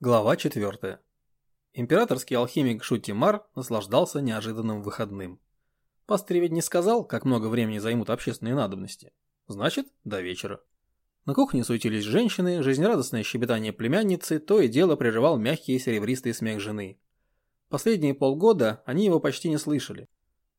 Глава 4. Императорский алхимик Шутимар наслаждался неожиданным выходным. Пастырь не сказал, как много времени займут общественные надобности. Значит, до вечера. На кухне суетились женщины, жизнерадостное щебетание племянницы то и дело прерывал мягкий серебристый смех жены. Последние полгода они его почти не слышали.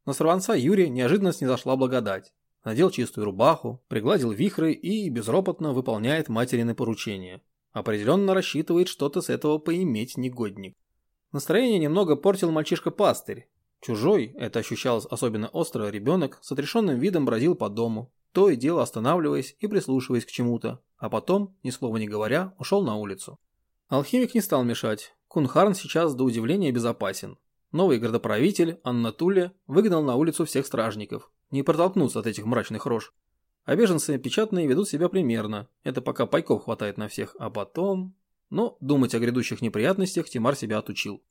На сорванца Юрия неожиданно снизошла благодать. Надел чистую рубаху, пригладил вихры и безропотно выполняет материны поручения. Определенно рассчитывает что-то с этого поиметь негодник. Настроение немного портил мальчишка-пастырь. Чужой, это ощущалось особенно остро, ребенок с отрешенным видом бродил по дому, то и дело останавливаясь и прислушиваясь к чему-то, а потом, ни слова не говоря, ушел на улицу. Алхимик не стал мешать. Кунхарн сейчас до удивления безопасен. Новый городоправитель, Анна Туле, выгнал на улицу всех стражников. Не протолкнуться от этих мрачных рож. А беженцы печатные ведут себя примерно. Это пока пайков хватает на всех, а потом... Но думать о грядущих неприятностях Тимар себя отучил.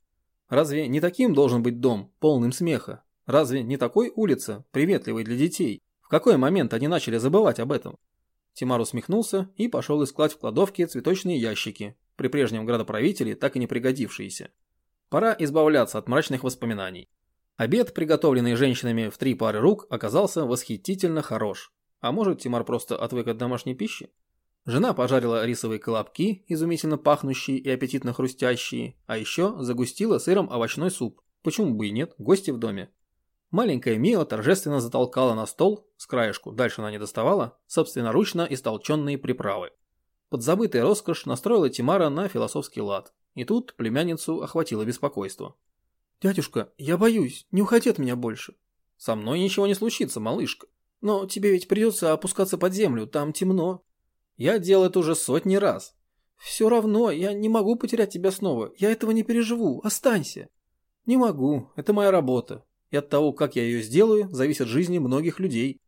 Разве не таким должен быть дом, полным смеха? Разве не такой улица, приветливой для детей? В какой момент они начали забывать об этом? Тимар усмехнулся и пошел искать в кладовке цветочные ящики, при прежнем градоправителе так и не пригодившиеся. Пора избавляться от мрачных воспоминаний. Обед, приготовленный женщинами в три пары рук, оказался восхитительно хорош. А может, Тимар просто отвык от домашней пищи? Жена пожарила рисовые колобки, изумительно пахнущие и аппетитно хрустящие, а еще загустила сыром овощной суп. Почему бы и нет, гости в доме. Маленькая Мио торжественно затолкала на стол, с краешку, дальше она не доставала, собственноручно истолченные приправы. Подзабытая роскошь настроила Тимара на философский лад. И тут племянницу охватило беспокойство. «Дядюшка, я боюсь, не уходи от меня больше». «Со мной ничего не случится, малышка. Но тебе ведь придется опускаться под землю, там темно. Я делал это уже сотни раз. Все равно, я не могу потерять тебя снова. Я этого не переживу. Останься. Не могу. Это моя работа. И от того, как я ее сделаю, зависят жизни многих людей.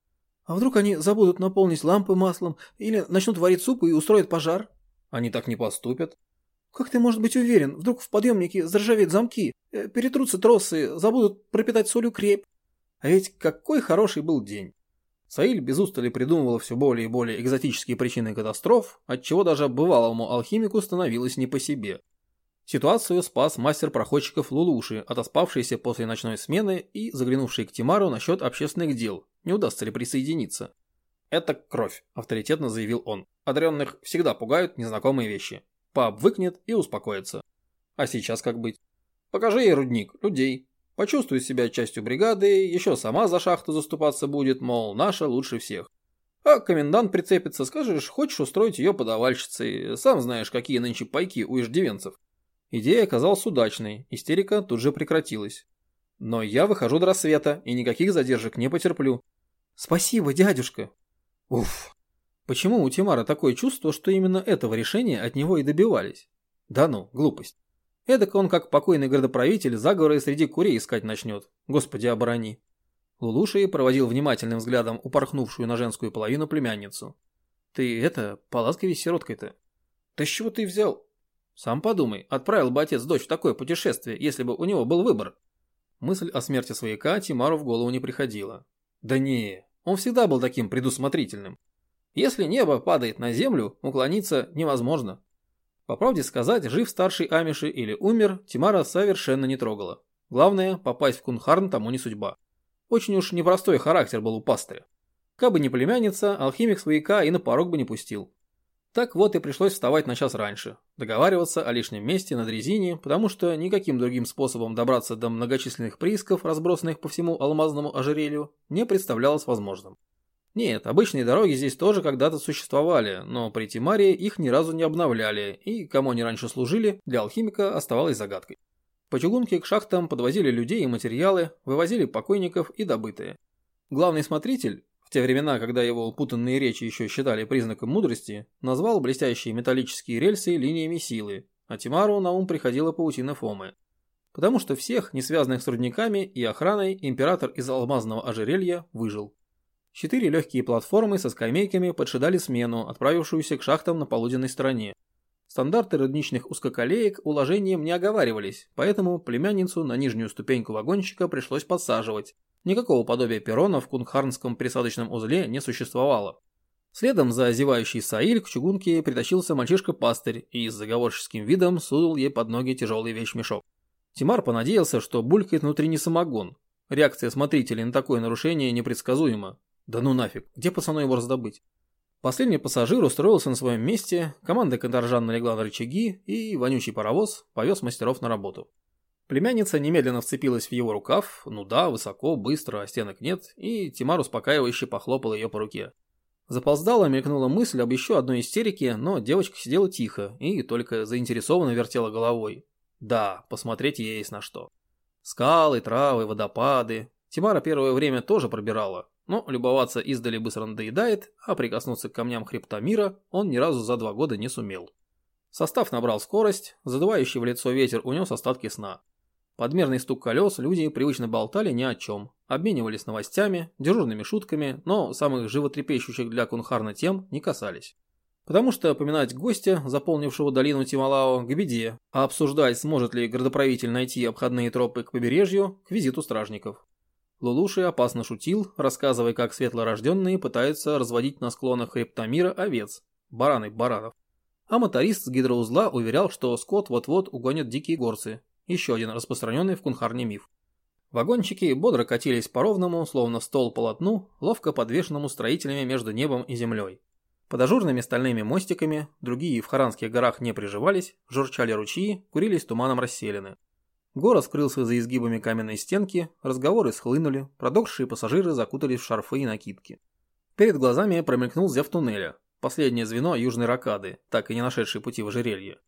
А вдруг они забудут наполнить лампы маслом или начнут варить суп и устроят пожар? Они так не поступят. Как ты можешь быть уверен? Вдруг в подъемнике заржавеют замки, э, перетрутся тросы, забудут пропитать солью крепь. А ведь какой хороший был день. Саиль без устали придумывал все более и более экзотические причины катастроф, отчего даже бывалому алхимику становилось не по себе. Ситуацию спас мастер проходчиков Лулуши, отоспавшийся после ночной смены и заглянувший к Тимару насчет общественных дел, не удастся ли присоединиться. «Это кровь», – авторитетно заявил он. «Одаренных всегда пугают незнакомые вещи. Пообвыкнет и успокоится. А сейчас как быть? Покажи ей рудник, людей, Почувствует себя частью бригады, еще сама за шахту заступаться будет, мол, наша лучше всех. А комендант прицепится, скажешь, хочешь устроить ее подавальщицей, сам знаешь, какие нынче пайки у иждивенцев. Идея оказалась удачной, истерика тут же прекратилась. Но я выхожу до рассвета и никаких задержек не потерплю. Спасибо, дядюшка. Уф. Почему у Тимара такое чувство, что именно этого решения от него и добивались? Да ну, глупость. Эдак он, как покойный городоправитель, заговоры среди курей искать начнет. Господи, оборони. Лулуши проводил внимательным взглядом упорхнувшую на женскую половину племянницу. Ты это, поласковей сироткой-то. Да с чего ты взял? Сам подумай, отправил бы отец дочь в такое путешествие, если бы у него был выбор. Мысль о смерти свояка Тимару в голову не приходила. Да не, он всегда был таким предусмотрительным. Если небо падает на землю, уклониться невозможно. По правде сказать, жив старший Амиши или умер, Тимара совершенно не трогала. Главное, попасть в Кунхарн тому не судьба. Очень уж непростой характер был у пастыря. Кабы не племянница, алхимик свояка и на порог бы не пустил. Так вот и пришлось вставать на час раньше, договариваться о лишнем месте на дрезине, потому что никаким другим способом добраться до многочисленных приисков, разбросанных по всему алмазному ожерелью, не представлялось возможным. Нет, обычные дороги здесь тоже когда-то существовали, но при Тимаре их ни разу не обновляли, и кому они раньше служили, для алхимика оставалось загадкой. По чугунке к шахтам подвозили людей и материалы, вывозили покойников и добытые. Главный смотритель, в те времена, когда его упутанные речи еще считали признаком мудрости, назвал блестящие металлические рельсы линиями силы, а Тимару на ум приходила паутина Фомы. Потому что всех, не связанных с рудниками и охраной, император из алмазного ожерелья выжил. Четыре легкие платформы со скамейками поджидали смену, отправившуюся к шахтам на полуденной стороне. Стандарты рудничных узкоколеек уложением не оговаривались, поэтому племянницу на нижнюю ступеньку вагончика пришлось подсаживать. Никакого подобия перрона в Кунгхарнском присадочном узле не существовало. Следом за озевающий Саиль к чугунке притащился мальчишка-пастырь и с заговорческим видом сунул ей под ноги тяжелый вещмешок. Тимар понадеялся, что булькает внутри не самогон. Реакция смотрителей на такое нарушение непредсказуема. Да ну нафиг, где пацану его раздобыть? Последний пассажир устроился на своем месте, команда конторжан налегла на рычаги, и вонючий паровоз повез мастеров на работу. Племянница немедленно вцепилась в его рукав, ну да, высоко, быстро, а стенок нет, и Тимар успокаивающе похлопал ее по руке. Заполздала, мелькнула мысль об еще одной истерике, но девочка сидела тихо и только заинтересованно вертела головой. Да, посмотреть есть на что. Скалы, травы, водопады. Тимара первое время тоже пробирала, но любоваться издали быстро надоедает, а прикоснуться к камням хребта мира он ни разу за два года не сумел. Состав набрал скорость, задувающий в лицо ветер унес остатки сна. Подмерный стук колес люди привычно болтали ни о чем, обменивались новостями, дежурными шутками, но самых животрепещущих для Кунхарна тем не касались. Потому что поминать гостя, заполнившего долину Тималао, к беде, а обсуждать, сможет ли градоправитель найти обходные тропы к побережью, к визиту стражников. Лулуши опасно шутил, рассказывая, как светлорожденные пытаются разводить на склонах хребта мира овец, бараны баранов. А моторист с гидроузла уверял, что скот вот-вот угонят дикие горцы, еще один распространенный в Кунхарне миф. Вагончики бодро катились по ровному, словно стол полотну, ловко подвешенному строителями между небом и землей. Под ажурными стальными мостиками, другие в Харанских горах не приживались, журчали ручьи, курились туманом расселены. Город скрылся за изгибами каменной стенки, разговоры схлынули, продохшие пассажиры закутались в шарфы и накидки. Перед глазами промелькнул зев туннеля, последнее звено южной ракады, так и не нашедшей пути в ожерелье.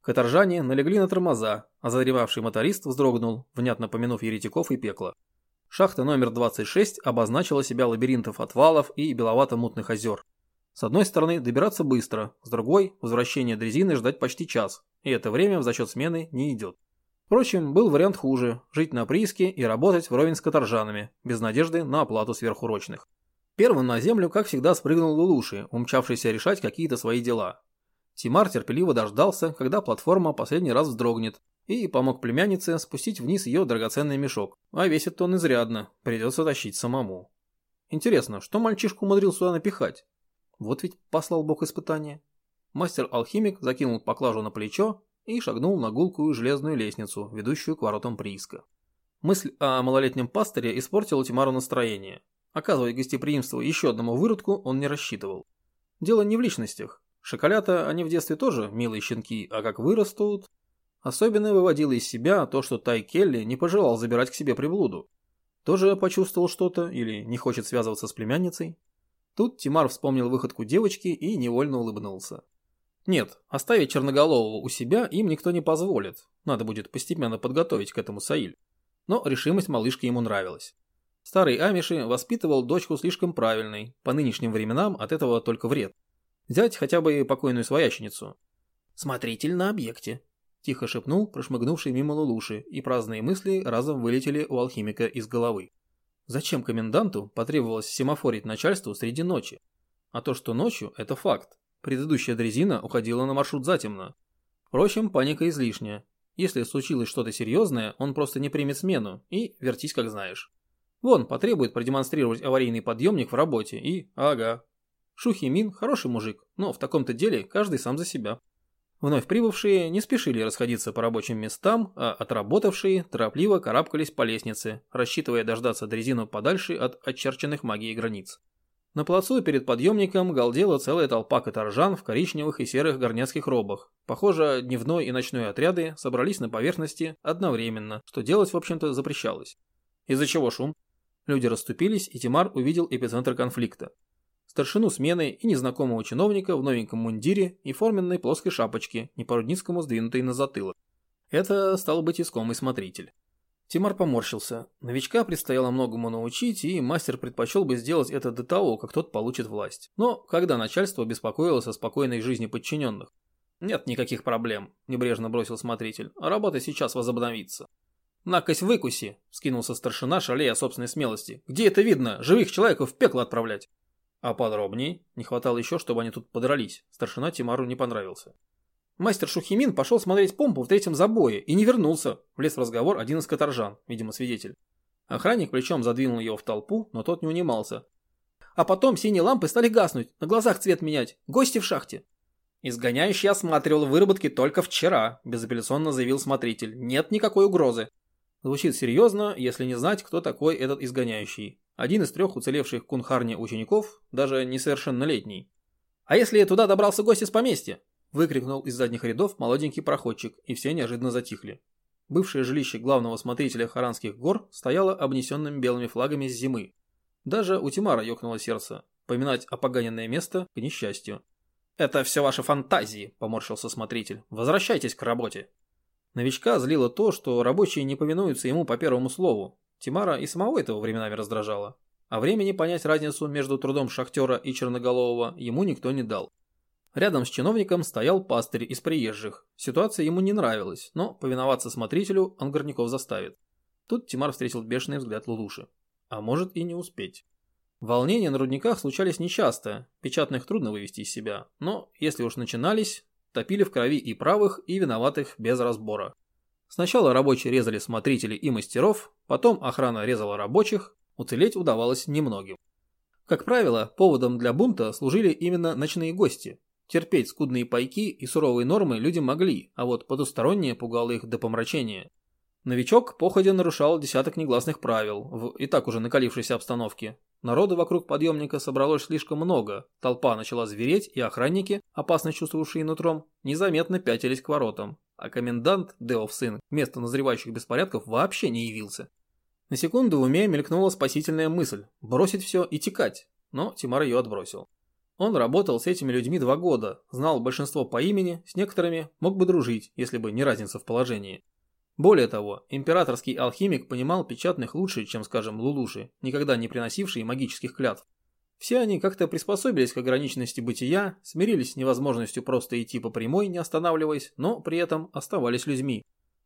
Каторжане налегли на тормоза, а заревавший моторист вздрогнул, внятно помянув еретиков и пекло. Шахта номер 26 обозначила себя лабиринтов отвалов и беловато-мутных озер. С одной стороны, добираться быстро, с другой, возвращение дрезины ждать почти час, и это время в зачет смены не идет. Впрочем, был вариант хуже – жить на прииске и работать вровень с каторжанами, без надежды на оплату сверхурочных. Первым на землю, как всегда, спрыгнул Лулуши, умчавшийся решать какие-то свои дела. Тимар терпеливо дождался, когда платформа последний раз вздрогнет, и помог племяннице спустить вниз ее драгоценный мешок. А весит он изрядно, придется тащить самому. Интересно, что мальчишку умудрил сюда напихать? Вот ведь послал бог испытания. Мастер-алхимик закинул поклажу на плечо и шагнул на гулкую железную лестницу, ведущую к воротам прииска. Мысль о малолетнем пастыре испортила Тимару настроение. Оказывать гостеприимство еще одному выродку он не рассчитывал. Дело не в личностях. Шоколята, они в детстве тоже милые щенки, а как вырастут... Особенно выводило из себя то, что Тай Келли не пожелал забирать к себе приблуду. Тоже почувствовал что-то или не хочет связываться с племянницей? Тут Тимар вспомнил выходку девочки и невольно улыбнулся. Нет, оставить Черноголового у себя им никто не позволит. Надо будет постепенно подготовить к этому Саиль. Но решимость малышки ему нравилась. Старый Амиши воспитывал дочку слишком правильной, по нынешним временам от этого только вред. Взять хотя бы покойную свояченицу. «Смотритель на объекте», – тихо шепнул прошмыгнувший мимо Лулуши, и праздные мысли разом вылетели у алхимика из головы. Зачем коменданту потребовалось семафорить начальству среди ночи? А то, что ночью – это факт. Предыдущая дрезина уходила на маршрут затемно. Впрочем, паника излишняя. Если случилось что-то серьезное, он просто не примет смену и вертись как знаешь. Вон, потребует продемонстрировать аварийный подъемник в работе и... Ага, Шухимин хороший мужик, но в таком-то деле каждый сам за себя. Вновь прибывшие не спешили расходиться по рабочим местам, а отработавшие торопливо карабкались по лестнице, рассчитывая дождаться дрезину подальше от очерченных магией границ. На плацу перед подъемником галдела целая толпа каторжан в коричневых и серых горняцких робах. Похоже, дневной и ночной отряды собрались на поверхности одновременно, что делать, в общем-то, запрещалось. Из-за чего шум? Люди расступились, и Тимар увидел эпицентр конфликта старшину смены и незнакомого чиновника в новеньком мундире и форменной плоской шапочке, не по-рудницкому сдвинутой на затылок. Это стал быть искомый смотритель. Тимар поморщился. Новичка предстояло многому научить, и мастер предпочел бы сделать это до того, как тот получит власть. Но когда начальство беспокоилось о спокойной жизни подчиненных? «Нет никаких проблем», – небрежно бросил смотритель. «Работа сейчас возобновится». «Накось выкуси!» – скинулся старшина, шалея собственной смелости. «Где это видно? Живых человеков в пекло отправлять!» А подробней? Не хватало еще, чтобы они тут подрались. Старшина Тимару не понравился. Мастер Шухимин пошел смотреть помпу в третьем забое и не вернулся. Влез в разговор один из каторжан, видимо свидетель. Охранник плечом задвинул его в толпу, но тот не унимался. А потом синие лампы стали гаснуть, на глазах цвет менять. Гости в шахте. Изгоняющий осматривал выработки только вчера, безапелляционно заявил смотритель. Нет никакой угрозы. Звучит серьезно, если не знать, кто такой этот изгоняющий. Один из трех уцелевших в Кунхарне учеников, даже несовершеннолетний. «А если туда добрался гость из поместья?» Выкрикнул из задних рядов молоденький проходчик, и все неожиданно затихли. Бывшее жилище главного смотрителя Харанских гор стояло обнесенным белыми флагами с зимы. Даже у Тимара ёкнуло сердце. Поминать опоганенное место к несчастью. «Это все ваши фантазии», – поморщился смотритель. «Возвращайтесь к работе». Новичка злило то, что рабочие не повинуются ему по первому слову. Тимара и самого этого временами раздражало. А времени понять разницу между трудом шахтера и черноголового ему никто не дал. Рядом с чиновником стоял пастырь из приезжих. Ситуация ему не нравилась, но повиноваться смотрителю он горняков заставит. Тут Тимар встретил бешеный взгляд Лулуши. А может и не успеть. Волнения на рудниках случались нечасто, печатных трудно вывести из себя, но если уж начинались, топили в крови и правых, и виноватых без разбора. Сначала рабочие резали смотрителей и мастеров, потом охрана резала рабочих, уцелеть удавалось немногим. Как правило, поводом для бунта служили именно ночные гости. Терпеть скудные пайки и суровые нормы люди могли, а вот потустороннее пугало их до помрачения. Новичок походя нарушал десяток негласных правил в и так уже накалившейся обстановке, Народу вокруг подъемника собралось слишком много, толпа начала звереть, и охранники, опасно чувствовавшие нутром, незаметно пятились к воротам, а комендант, Деов сын, вместо назревающих беспорядков вообще не явился. На секунду в уме мелькнула спасительная мысль – бросить все и текать, но Тимар ее отбросил. Он работал с этими людьми два года, знал большинство по имени, с некоторыми мог бы дружить, если бы не разница в положении. Более того, императорский алхимик понимал печатных лучше, чем, скажем, лулуши, никогда не приносившие магических клятв. Все они как-то приспособились к ограниченности бытия, смирились с невозможностью просто идти по прямой, не останавливаясь, но при этом оставались людьми.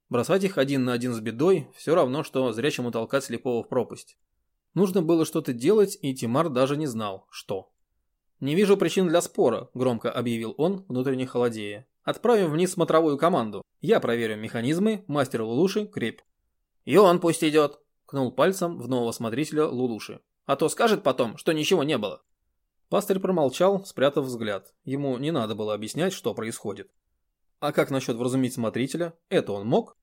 Бросать их один на один с бедой – все равно, что зрячему толкать слепого в пропасть. Нужно было что-то делать, и Тимар даже не знал, что. «Не вижу причин для спора», – громко объявил он, внутренне холодея. Отправим вниз смотровую команду. Я проверю механизмы, мастер Лулуши, крепь. И он пусть идет, кнул пальцем в нового смотрителя Лулуши. А то скажет потом, что ничего не было. Пастырь промолчал, спрятав взгляд. Ему не надо было объяснять, что происходит. А как насчет вразумить смотрителя? Это он мог?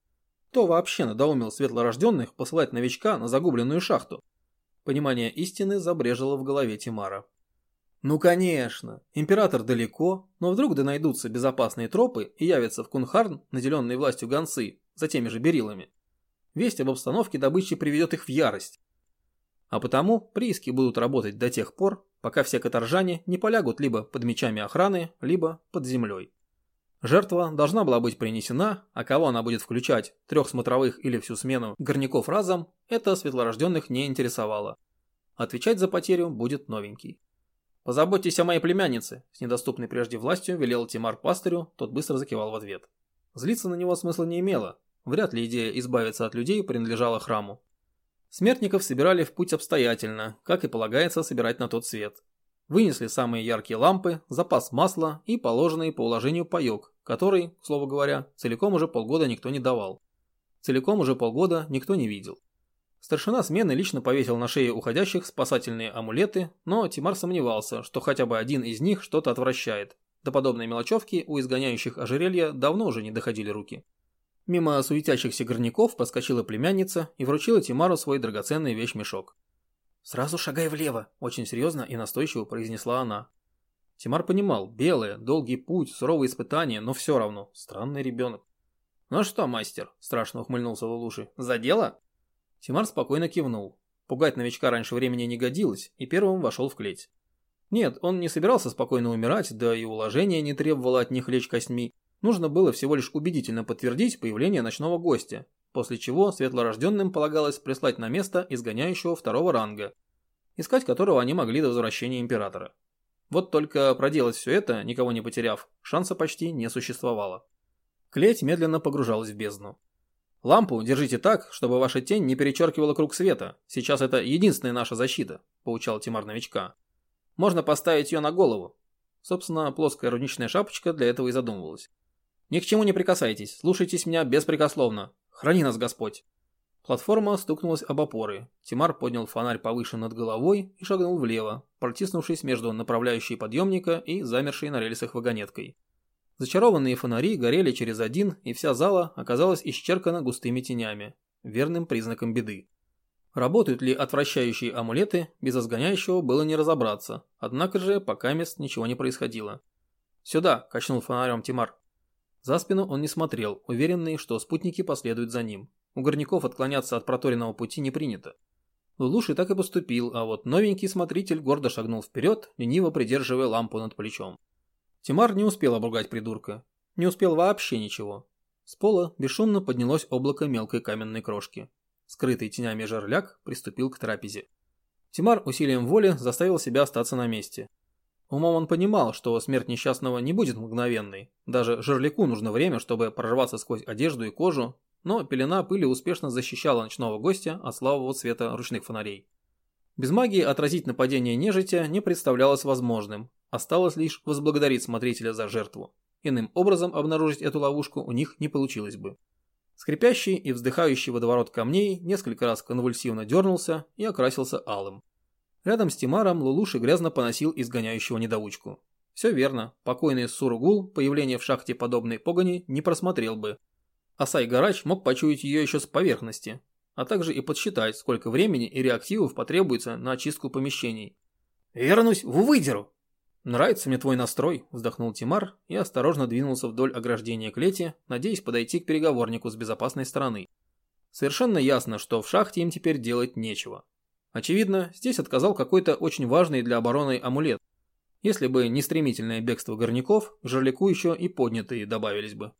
Кто вообще надоумил светлорожденных посылать новичка на загубленную шахту? Понимание истины забрежило в голове Тимара. Ну конечно, император далеко, но вдруг да найдутся безопасные тропы и явятся в Кунхарн, наделенные властью гонцы, за теми же берилами. Весть об обстановке добычи приведет их в ярость. А потому прииски будут работать до тех пор, пока все каторжане не полягут либо под мечами охраны, либо под землей. Жертва должна была быть принесена, а кого она будет включать, трех смотровых или всю смену горняков разом, это светлорожденных не интересовало. Отвечать за потерю будет новенький. «Позаботьтесь о моей племяннице», – с недоступной прежде властью велел Тимар пастырю, тот быстро закивал в ответ. Злиться на него смысла не имело, вряд ли идея избавиться от людей принадлежала храму. Смертников собирали в путь обстоятельно, как и полагается собирать на тот свет. Вынесли самые яркие лампы, запас масла и положенный по уложению паёк, который, к слову говоря, целиком уже полгода никто не давал. Целиком уже полгода никто не видел. Старшина смены лично повесил на шее уходящих спасательные амулеты, но Тимар сомневался, что хотя бы один из них что-то отвращает. До подобной мелочевки у изгоняющих ожерелья давно уже не доходили руки. Мимо суетящихся горняков подскочила племянница и вручила Тимару свой драгоценный вещмешок. «Сразу шагай влево», – очень серьезно и настойчиво произнесла она. Тимар понимал, белое, долгий путь, суровые испытания, но все равно, странный ребенок. «Ну что, мастер?» – страшно ухмыльнулся Лулуши. «За дело?» Тимар спокойно кивнул. Пугать новичка раньше времени не годилось, и первым вошел в клеть. Нет, он не собирался спокойно умирать, да и уложение не требовало от них лечь костьми. Нужно было всего лишь убедительно подтвердить появление ночного гостя, после чего светлорожденным полагалось прислать на место изгоняющего второго ранга, искать которого они могли до возвращения императора. Вот только проделать все это, никого не потеряв, шанса почти не существовало. Клеть медленно погружалась в бездну. Лампу держите так, чтобы ваша тень не перечеркивала круг света. Сейчас это единственная наша защита, поучал Тимар новичка. Можно поставить ее на голову. Собственно, плоская руничная шапочка для этого и задумывалась. Ни к чему не прикасайтесь, слушайтесь меня беспрекословно. Храни нас Господь. Платформа стукнулась об опоры. Тимар поднял фонарь повыше над головой и шагнул влево, протиснувшись между направляющей подъемника и замершей на рельсах вагонеткой. Зачарованные фонари горели через один, и вся зала оказалась исчеркана густыми тенями, верным признаком беды. Работают ли отвращающие амулеты, без изгоняющего было не разобраться, однако же пока мест ничего не происходило. «Сюда!» – качнул фонарем Тимар. За спину он не смотрел, уверенный, что спутники последуют за ним. У горняков отклоняться от проторенного пути не принято. Лулуши так и поступил, а вот новенький смотритель гордо шагнул вперед, лениво придерживая лампу над плечом. Тимар не успел обругать придурка. Не успел вообще ничего. С пола бесшумно поднялось облако мелкой каменной крошки. Скрытый тенями жерляк приступил к трапезе. Тимар усилием воли заставил себя остаться на месте. Умом он понимал, что смерть несчастного не будет мгновенной. Даже жерляку нужно время, чтобы прорваться сквозь одежду и кожу, но пелена пыли успешно защищала ночного гостя от слабого света ручных фонарей. Без магии отразить нападение нежити не представлялось возможным, Осталось лишь возблагодарить смотрителя за жертву. Иным образом обнаружить эту ловушку у них не получилось бы. Скрипящий и вздыхающий водоворот камней несколько раз конвульсивно дернулся и окрасился алым. Рядом с Тимаром Лулуши грязно поносил изгоняющего недоучку. Все верно, покойный Суругул появление в шахте подобной погони не просмотрел бы. Асай Гарач мог почуять ее еще с поверхности, а также и подсчитать, сколько времени и реактивов потребуется на очистку помещений. «Вернусь в выдеру!» «Нравится мне твой настрой», – вздохнул Тимар и осторожно двинулся вдоль ограждения клети, надеясь подойти к переговорнику с безопасной стороны. Совершенно ясно, что в шахте им теперь делать нечего. Очевидно, здесь отказал какой-то очень важный для обороны амулет. Если бы не стремительное бегство горняков, к еще и поднятые добавились бы.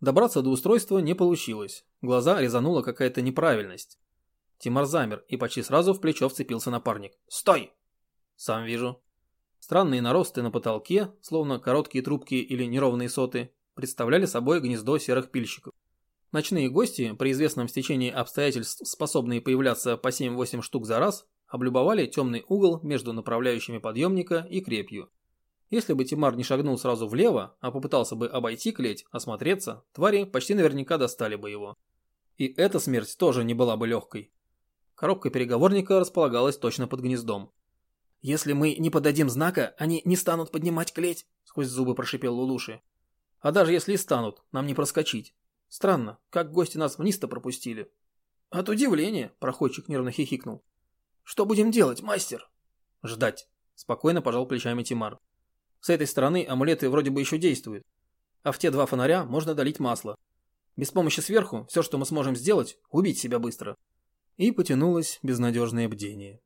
Добраться до устройства не получилось. Глаза резанула какая-то неправильность. Тимар замер и почти сразу в плечо вцепился напарник. «Стой!» «Сам вижу», Странные наросты на потолке, словно короткие трубки или неровные соты, представляли собой гнездо серых пильщиков. Ночные гости, при известном стечении обстоятельств, способные появляться по 7-8 штук за раз, облюбовали темный угол между направляющими подъемника и крепью. Если бы Тимар не шагнул сразу влево, а попытался бы обойти клеть, осмотреться, твари почти наверняка достали бы его. И эта смерть тоже не была бы легкой. Коробка переговорника располагалась точно под гнездом. «Если мы не подадим знака, они не станут поднимать клеть», — сквозь зубы прошипел Лулуши. «А даже если и станут, нам не проскочить. Странно, как гости нас вниз-то пропустили». «От удивления», — проходчик нервно хихикнул. «Что будем делать, мастер?» «Ждать», — спокойно пожал плечами Тимар. «С этой стороны амулеты вроде бы еще действуют, а в те два фонаря можно долить масло. Без помощи сверху все, что мы сможем сделать, убить себя быстро». И потянулось безнадежное бдение.